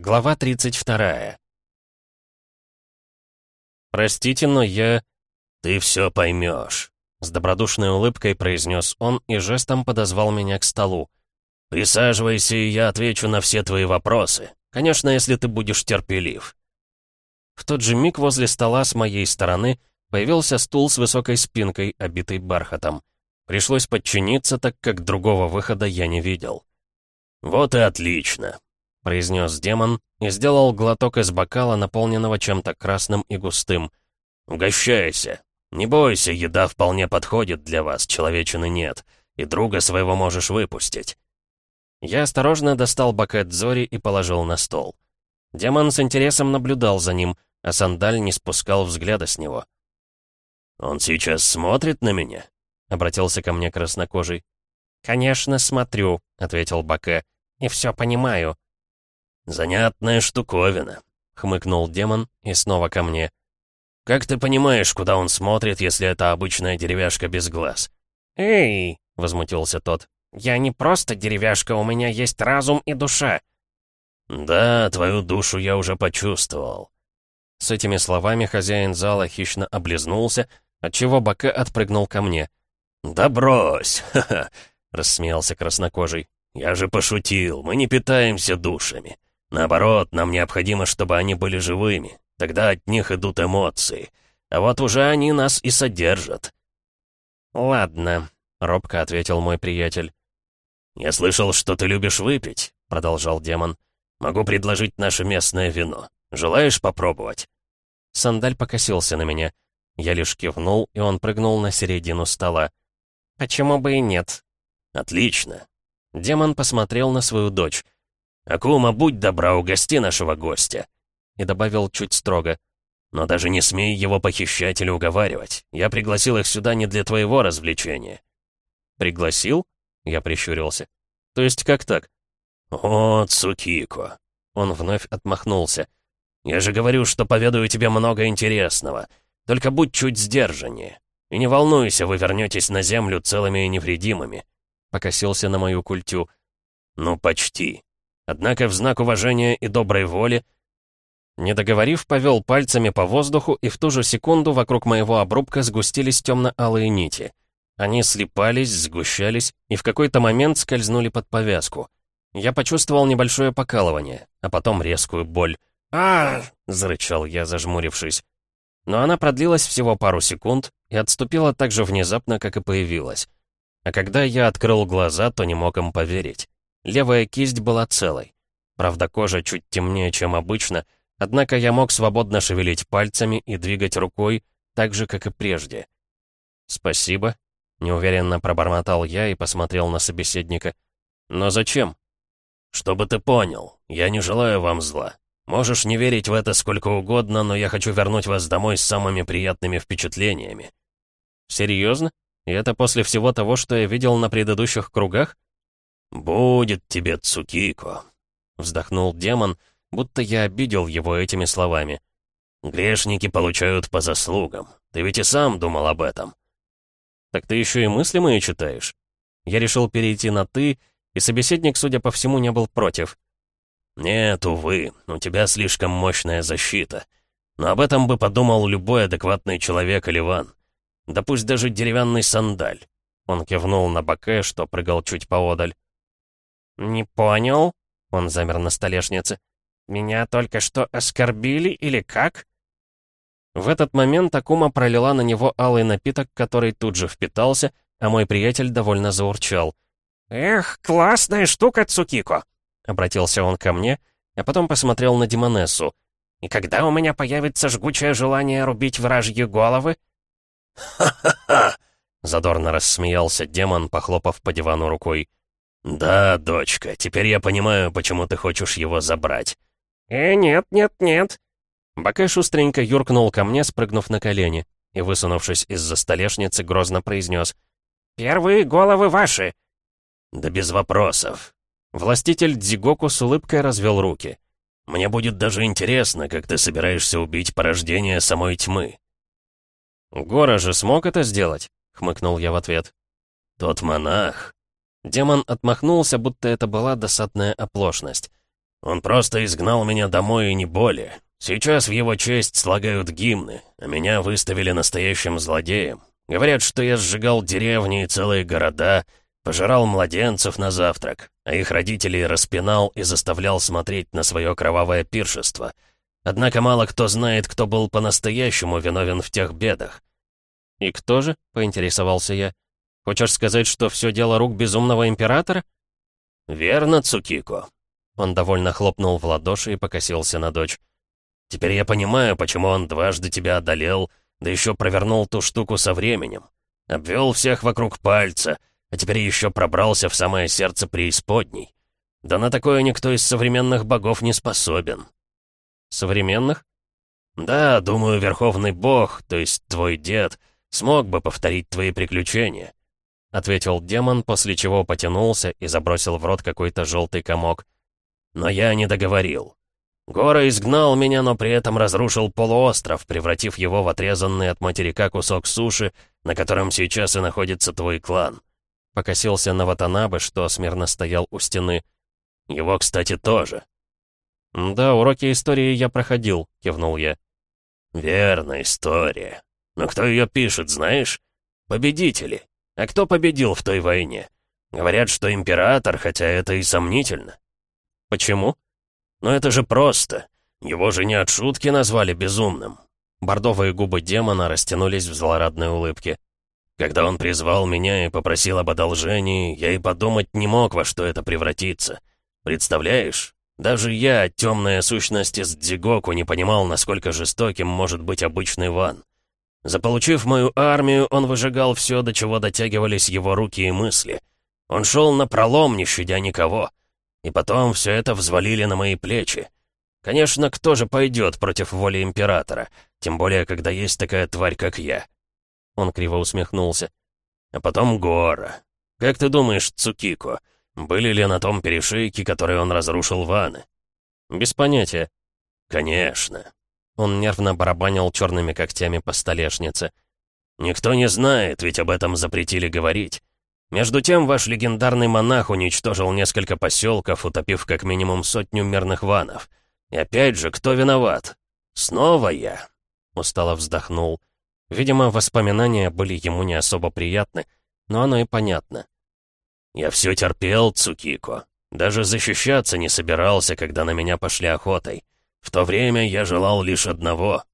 Глава 32. «Простите, но я...» «Ты все поймешь», — с добродушной улыбкой произнес он и жестом подозвал меня к столу. «Присаживайся, и я отвечу на все твои вопросы. Конечно, если ты будешь терпелив». В тот же миг возле стола с моей стороны появился стул с высокой спинкой, обитый бархатом. Пришлось подчиниться, так как другого выхода я не видел. «Вот и отлично», — произнес демон и сделал глоток из бокала, наполненного чем-то красным и густым. «Угощайся. Не бойся, еда вполне подходит для вас, человечины нет, и друга своего можешь выпустить». Я осторожно достал бокет Зори и положил на стол. Демон с интересом наблюдал за ним, а Сандаль не спускал взгляда с него. «Он сейчас смотрит на меня?» — обратился ко мне краснокожий. «Конечно, смотрю», — ответил Баке, — «и все понимаю». «Занятная штуковина», — хмыкнул демон и снова ко мне. «Как ты понимаешь, куда он смотрит, если это обычная деревяшка без глаз?» «Эй!» — возмутился тот. «Я не просто деревяшка, у меня есть разум и душа». «Да, твою душу я уже почувствовал». С этими словами хозяин зала хищно облизнулся, отчего Баке отпрыгнул ко мне. «Да брось! Ха-ха!» — рассмеялся краснокожий. «Я же пошутил, мы не питаемся душами. Наоборот, нам необходимо, чтобы они были живыми. Тогда от них идут эмоции. А вот уже они нас и содержат». «Ладно», — робко ответил мой приятель. «Я слышал, что ты любишь выпить», — продолжал демон. «Могу предложить наше местное вино. Желаешь попробовать?» Сандаль покосился на меня. Я лишь кивнул, и он прыгнул на середину стола. «Почему бы и нет?» «Отлично». Демон посмотрел на свою дочь. «Акума, будь добра, угости нашего гостя!» И добавил чуть строго. «Но даже не смей его похищать или уговаривать. Я пригласил их сюда не для твоего развлечения». «Пригласил?» Я прищурился. «То есть как так?» «О, Цукико!» Он вновь отмахнулся. «Я же говорю, что поведаю тебе много интересного. Только будь чуть сдержаннее. И не волнуйся, вы вернетесь на землю целыми и невредимыми». Покосился на мою культю. «Ну, почти. Однако в знак уважения и доброй воли...» Не договорив, повел пальцами по воздуху, и в ту же секунду вокруг моего обрубка сгустились темно-алые нити. Они слипались, сгущались и в какой-то момент скользнули под повязку. Я почувствовал небольшое покалывание, а потом резкую боль. а зарычал я, зажмурившись. Но она продлилась всего пару секунд и отступила так же внезапно, как и появилась. А когда я открыл глаза, то не мог им поверить. Левая кисть была целой. Правда, кожа чуть темнее, чем обычно, однако я мог свободно шевелить пальцами и двигать рукой, так же, как и прежде. «Спасибо», — неуверенно пробормотал я и посмотрел на собеседника. «Но зачем?» «Чтобы ты понял, я не желаю вам зла. Можешь не верить в это сколько угодно, но я хочу вернуть вас домой с самыми приятными впечатлениями». «Серьезно? И это после всего того, что я видел на предыдущих кругах?» «Будет тебе, Цукико», — вздохнул демон, будто я обидел его этими словами. «Грешники получают по заслугам. Ты ведь и сам думал об этом». «Так ты еще и мысли мои читаешь?» Я решил перейти на «ты», и собеседник, судя по всему, не был против. «Нет, увы, у тебя слишком мощная защита. Но об этом бы подумал любой адекватный человек или ван. Да пусть даже деревянный сандаль». Он кивнул на Баке, что прыгал чуть поодаль. «Не понял?» — он замер на столешнице. «Меня только что оскорбили или как?» В этот момент Акума пролила на него алый напиток, который тут же впитался, а мой приятель довольно заурчал. «Эх, классная штука, Цукико!» — обратился он ко мне, а потом посмотрел на Димонессу. «И когда у меня появится жгучее желание рубить вражьи головы?» «Ха-ха-ха!» — задорно рассмеялся демон, похлопав по дивану рукой. «Да, дочка, теперь я понимаю, почему ты хочешь его забрать». «Э, нет, нет, нет». Баке шустренько юркнул ко мне, спрыгнув на колени, и, высунувшись из-за столешницы, грозно произнес. «Первые головы ваши!» «Да без вопросов. Властитель Дзигоку с улыбкой развел руки. «Мне будет даже интересно, как ты собираешься убить порождение самой тьмы». «Гора же смог это сделать?» — хмыкнул я в ответ. «Тот монах...» Демон отмахнулся, будто это была досадная оплошность. Он просто изгнал меня домой и не более. Сейчас в его честь слагают гимны, а меня выставили настоящим злодеем. Говорят, что я сжигал деревни и целые города, пожирал младенцев на завтрак, а их родителей распинал и заставлял смотреть на свое кровавое пиршество. Однако мало кто знает, кто был по-настоящему виновен в тех бедах. «И кто же?» — поинтересовался я. «Хочешь сказать, что все дело рук безумного императора?» «Верно, Цукико». Он довольно хлопнул в ладоши и покосился на дочь. «Теперь я понимаю, почему он дважды тебя одолел, да еще провернул ту штуку со временем. Обвел всех вокруг пальца, а теперь еще пробрался в самое сердце преисподней. Да на такое никто из современных богов не способен». «Современных?» «Да, думаю, Верховный Бог, то есть твой дед, смог бы повторить твои приключения ответил демон, после чего потянулся и забросил в рот какой-то желтый комок. «Но я не договорил. Гора изгнал меня, но при этом разрушил полуостров, превратив его в отрезанный от материка кусок суши, на котором сейчас и находится твой клан». Покосился на Ватанабе, что смирно стоял у стены. «Его, кстати, тоже». «Да, уроки истории я проходил», — кивнул я. «Верно, история. Но кто ее пишет, знаешь? Победители. А кто победил в той войне? Говорят, что император, хотя это и сомнительно. Почему? Но это же просто. Его же не от шутки назвали безумным. Бордовые губы демона растянулись в злорадной улыбке. Когда он призвал меня и попросил об одолжении, я и подумать не мог, во что это превратится. Представляешь? Даже я, темная сущность из Дзигоку, не понимал, насколько жестоким может быть обычный ван. Заполучив мою армию, он выжигал все, до чего дотягивались его руки и мысли. Он шел на пролом, не щадя никого. И потом все это взвалили на мои плечи. Конечно, кто же пойдет против воли императора? Тем более, когда есть такая тварь, как я. Он криво усмехнулся. А потом Гора. Как ты думаешь, Цукико, были ли на том перешейке, который он разрушил ваны? Без понятия. Конечно. Он нервно барабанил черными когтями по столешнице. «Никто не знает, ведь об этом запретили говорить. Между тем, ваш легендарный монах уничтожил несколько поселков, утопив как минимум сотню мирных ванов. И опять же, кто виноват? Снова я!» Устало вздохнул. Видимо, воспоминания были ему не особо приятны, но оно и понятно. «Я все терпел, Цукико. Даже защищаться не собирался, когда на меня пошли охотой. В то время я желал лишь одного.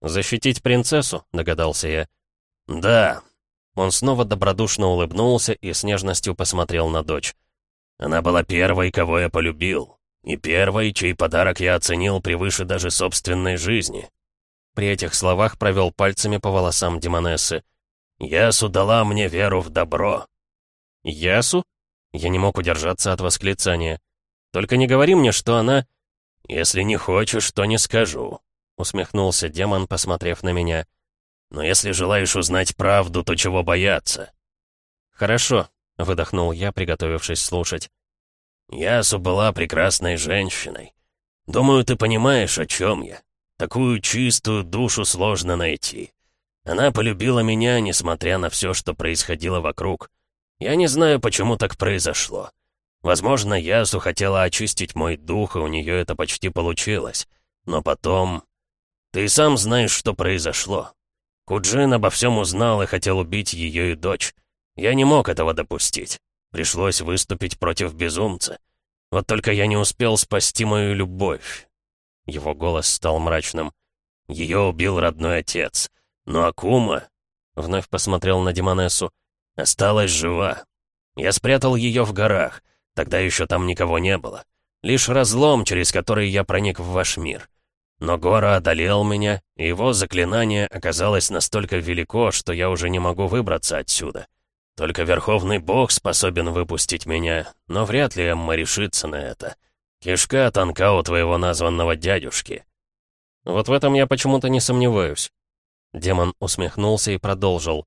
«Защитить принцессу?» — догадался я. «Да». Он снова добродушно улыбнулся и с нежностью посмотрел на дочь. «Она была первой, кого я полюбил. И первой, чей подарок я оценил превыше даже собственной жизни». При этих словах провел пальцами по волосам Демонессы. «Ясу дала мне веру в добро». «Ясу?» Я не мог удержаться от восклицания. «Только не говори мне, что она...» «Если не хочешь, то не скажу», — усмехнулся демон, посмотрев на меня. «Но если желаешь узнать правду, то чего бояться?» «Хорошо», — выдохнул я, приготовившись слушать. «Ясу была прекрасной женщиной. Думаю, ты понимаешь, о чем я. Такую чистую душу сложно найти. Она полюбила меня, несмотря на все, что происходило вокруг. Я не знаю, почему так произошло. Возможно, Ясу хотела очистить мой дух, и у нее это почти получилось. Но потом... Ты сам знаешь, что произошло. Куджин обо всем узнал и хотел убить ее и дочь. Я не мог этого допустить. Пришлось выступить против безумца. Вот только я не успел спасти мою любовь. Его голос стал мрачным. Ее убил родной отец. Но Акума... Вновь посмотрел на Демонессу. Осталась жива. Я спрятал ее в горах. Тогда еще там никого не было. Лишь разлом, через который я проник в ваш мир. Но Гора одолел меня, и его заклинание оказалось настолько велико, что я уже не могу выбраться отсюда. Только Верховный Бог способен выпустить меня, но вряд ли Эмма решится на это. Кишка тонка у твоего названного дядюшки. Вот в этом я почему-то не сомневаюсь. Демон усмехнулся и продолжил.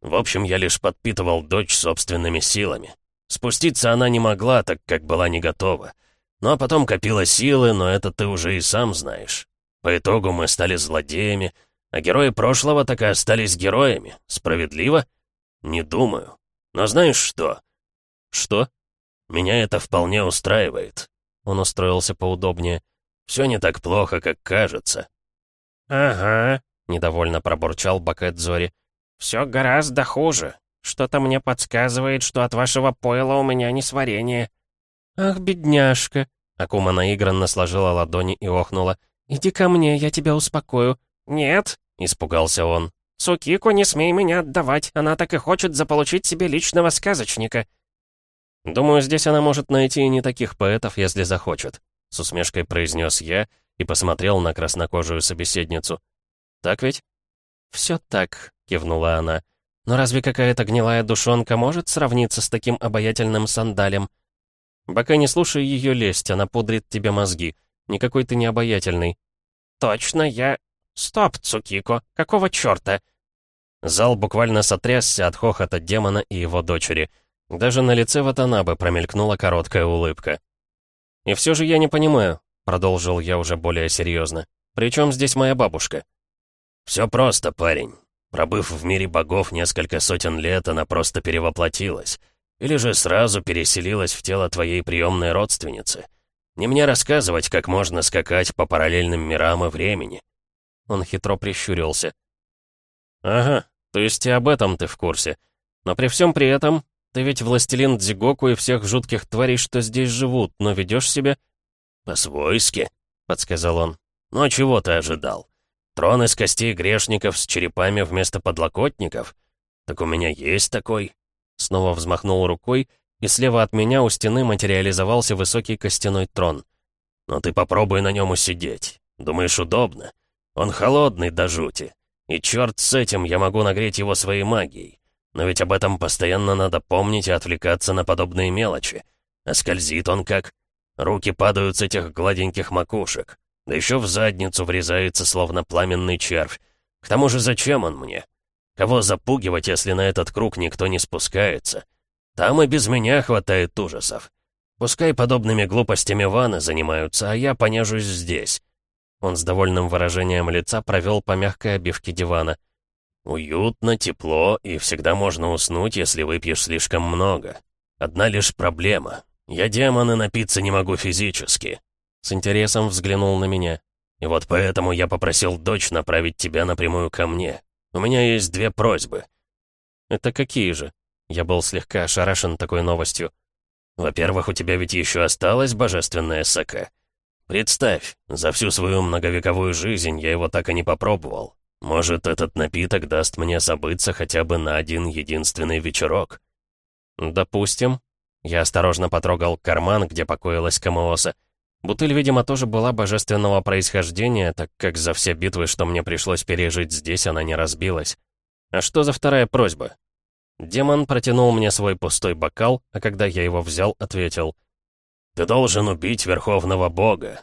В общем, я лишь подпитывал дочь собственными силами. Спуститься она не могла, так как была не готова. Ну а потом копила силы, но это ты уже и сам знаешь. По итогу мы стали злодеями, а герои прошлого так и остались героями. Справедливо? Не думаю. Но знаешь что? Что? Меня это вполне устраивает. Он устроился поудобнее. «Все не так плохо, как кажется». «Ага», — недовольно пробурчал Бакет Зори. «Все гораздо хуже. Что-то мне подсказывает, что от вашего пойла у меня несварение». «Ах, бедняжка!» Акума наигранно сложила ладони и охнула. «Иди ко мне, я тебя успокою». «Нет», — испугался он. «Цукико, не смей меня отдавать. Она так и хочет заполучить себе личного сказочника». «Думаю, здесь она может найти и не таких поэтов, если захочет», — с усмешкой произнес я и посмотрел на краснокожую собеседницу. «Так ведь?» «Все так», — кивнула она. «Но разве какая-то гнилая душонка может сравниться с таким обаятельным сандалем?» «Бока не слушай ее лесть, она пудрит тебе мозги. Никакой ты не обаятельный». «Точно, я...» «Стоп, Цукико, какого черта?» Зал буквально сотрясся от хохота демона и его дочери. Даже на лице Ватанабы промелькнула короткая улыбка. «И все же я не понимаю», — продолжил я уже более серьезно. «При чем здесь моя бабушка?» «Все просто, парень. Пробыв в мире богов несколько сотен лет, она просто перевоплотилась. Или же сразу переселилась в тело твоей приемной родственницы. Не мне рассказывать, как можно скакать по параллельным мирам и времени». Он хитро прищурился. «Ага, то есть и об этом ты в курсе. Но при всем при этом, ты ведь властелин Дзигоку и всех жутких тварей, что здесь живут, но ведешь себя...» «По-свойски», — подсказал он. «Ну а чего ты ожидал? Трон из костей грешников с черепами вместо подлокотников? Так у меня есть такой». Снова взмахнул рукой, и слева от меня у стены материализовался высокий костяной трон. «Но ты попробуй на нем усидеть. Думаешь, удобно? Он холодный до жути. И черт с этим, я могу нагреть его своей магией. Но ведь об этом постоянно надо помнить и отвлекаться на подобные мелочи. А скользит он как? Руки падают с этих гладеньких макушек. Да еще в задницу врезается, словно пламенный червь. К тому же зачем он мне? Кого запугивать, если на этот круг никто не спускается? Там и без меня хватает ужасов. Пускай подобными глупостями ваны занимаются, а я понежусь здесь. Он с довольным выражением лица провел по мягкой обивке дивана. «Уютно, тепло, и всегда можно уснуть, если выпьешь слишком много. Одна лишь проблема. Я демон и напиться не могу физически». С интересом взглянул на меня. «И вот поэтому я попросил дочь направить тебя напрямую ко мне. У меня есть две просьбы». «Это какие же?» Я был слегка ошарашен такой новостью. «Во-первых, у тебя ведь еще осталась божественная сока. Представь, за всю свою многовековую жизнь я его так и не попробовал. Может, этот напиток даст мне забыться хотя бы на один единственный вечерок? Допустим. Я осторожно потрогал карман, где покоилась Камооса. Бутыль, видимо, тоже была божественного происхождения, так как за все битвы, что мне пришлось пережить здесь, она не разбилась. А что за вторая просьба? Демон протянул мне свой пустой бокал, а когда я его взял, ответил — ты должен убить Верховного Бога.